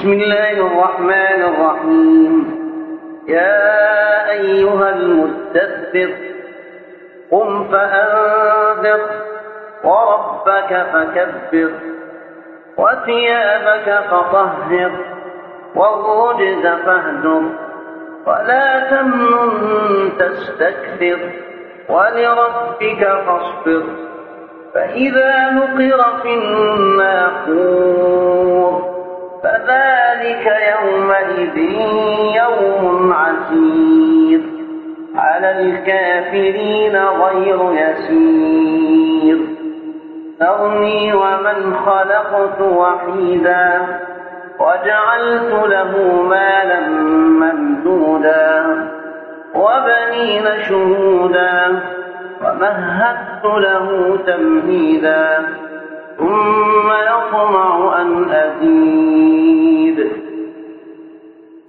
بسم الله الرحمن الرحيم. يا أيها المدثر قم فأنذر وربك فكبر وثيابك فطهر والرجز فاهجر ولا تمنن تستكثر ولربك فاصبر فإذا نقر في الناقور. يومئذ يوم عسير. على الكافرين غير يسير. ذرني ومن خلقت وحيدا وجعلت له مالا ممدودا وبنين شهودا ومهدت له تمهيدا ثم يطمع أن أزيد.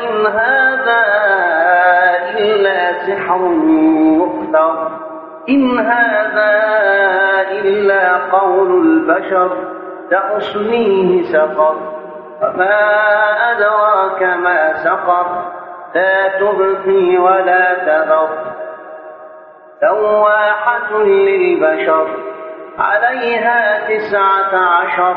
إن هذا إلا سحر مؤثر إن هذا إلا قول البشر سأصليه سقر وما أدراك ما سقر لا تبقي ولا تذر لواحة للبشر عليها تسعة عشر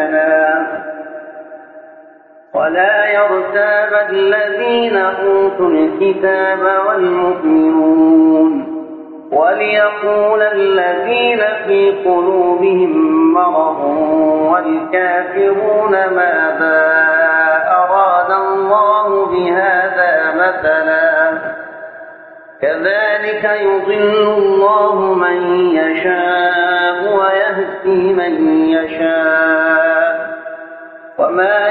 ولا يرتاب الذين أوتوا الكتاب والمؤمنون وليقول الذين في قلوبهم مرض والكافرون ماذا أراد الله بهذا مثلا كذلك يضل الله من يشاء ويهدي من يشاء وما